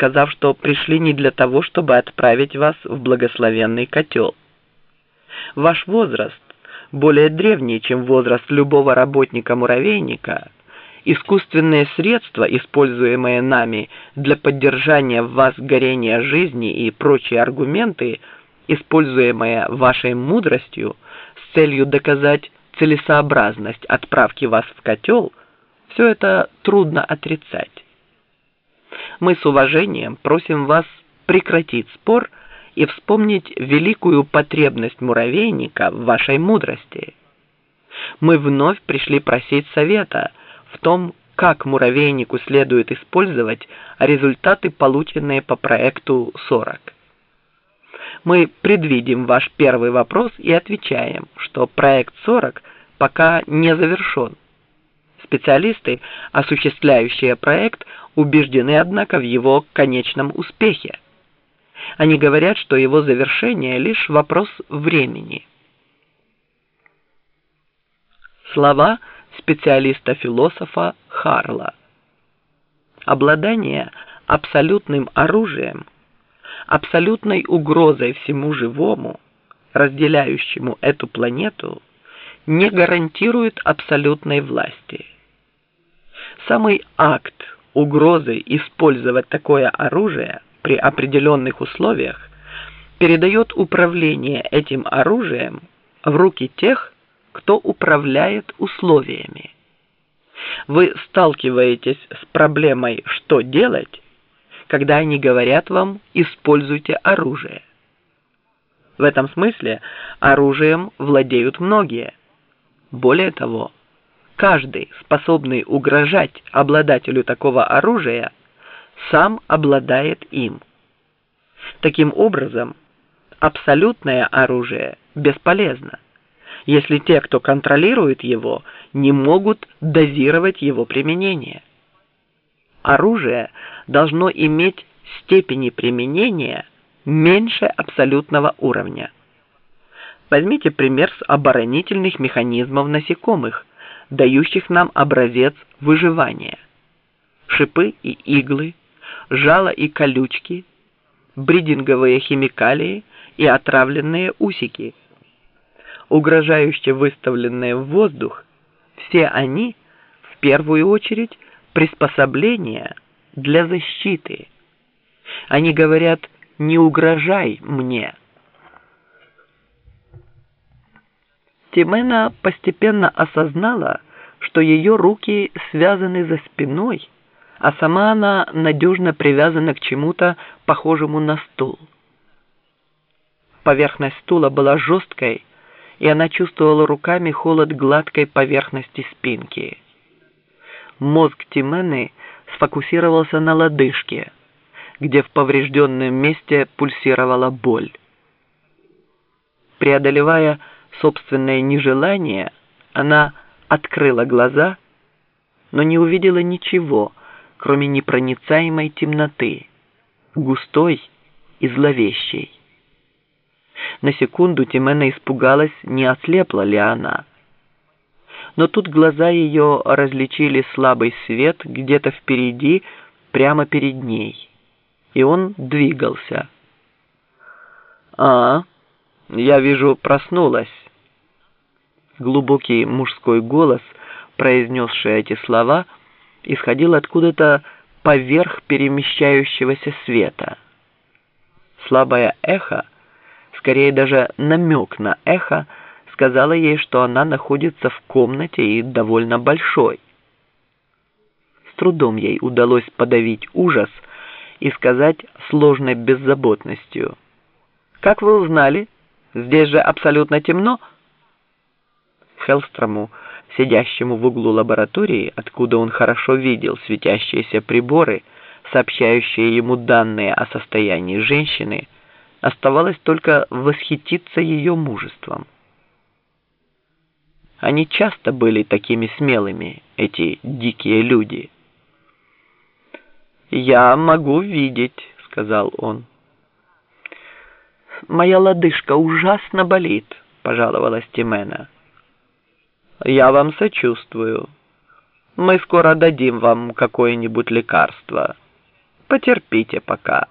сказав, что пришли не для того, чтобы отправить вас в благословенный котел. Ваш возраст более древний, чем возраст любого работника-муравейника, искусственные средства, используемые нами для поддержания в вас горения жизни и прочие аргументы, используемые вашей мудростью с целью доказать целесообразность отправки вас в котел, все это трудно отрицать. Мы с уважением просим вас прекратить спор и вспомнить великую потребность муравейника в вашей мудрости. Мы вновь пришли просить совета в том, как муравейнику следует использовать результаты, полученные по проекту 40. Мы предвидим ваш первый вопрос и отвечаем, что проект 40 пока не завершен. Специалисты, осуществляющие проект, убеждены, однако, в его конечном успехе. Они говорят, что его завершение – лишь вопрос времени. Слова специалиста-философа Харла. Обладание абсолютным оружием, абсолютной угрозой всему живому, разделяющему эту планету, не гарантирует абсолютной власти. Самый акт угрозы использовать такое оружие при определенных условиях передает управление этим оружием в руки тех, кто управляет условиями. Вы сталкиваетесь с проблемой «что делать?», когда они говорят вам «используйте оружие». В этом смысле оружием владеют многие. Более того, каждый, способный угрожать обладателю такого оружия, сам обладает им. Таким образом, абсолютное оружие бесполезно, если те, кто контролирует его, не могут дозировать его применение. Оружие должно иметь степени применения меньше абсолютного уровня. Возьмите пример с оборонительных механизмов насекомых, дающих нам образец выживания. Шипы и иглы, жало и колючки, бридинговые химикалии и отравленные усики. Угрожающе выставленные в воздух, все они, в первую очередь, приспособления для защиты. Они говорят «не угрожай мне». Тимена постепенно осознала, что ее руки связаны за спиной, а сама она надежно привязана к чему-то похожему на стул. Поверхность стула была жесткой, и она чувствовала руками холод гладкой поверхности спинки. Мозг Тимены сфокусировался на лодыжке, где в поврежденном месте пульсировала боль. Преодолевая собственное нежелание, она открыла глаза, но не увидела ничего, кроме непроницаемой темноты, густой и зловещей. На секунду Тимена испугалась, не ослепла ли она. Но тут глаза ее различили слабый свет где-то впереди, прямо перед ней, и он двигался. «А, я вижу, проснулась». Глубокий мужской голос, произнесший эти слова, исходил откуда-то поверх перемещающегося света. Слабое эхо, скорее даже намек на эхо, сказала ей, что она находится в комнате и довольно большой. С трудом ей удалось подавить ужас и сказать сложной беззаботностью. «Как вы узнали? Здесь же абсолютно темно». Хелстрому, сидящему в углу лаборатории, откуда он хорошо видел светящиеся приборы, сообщающие ему данные о состоянии женщины, оставалось только восхититься ее мужеством. Они часто были такими смелыми, эти дикие люди. «Я могу видеть», — сказал он. «Моя лодыжка ужасно болит», — пожаловалась Тимена. Я вам сочувствую. Мы скоро дадим вам какое-нибудь лекарство. Потерпите пока.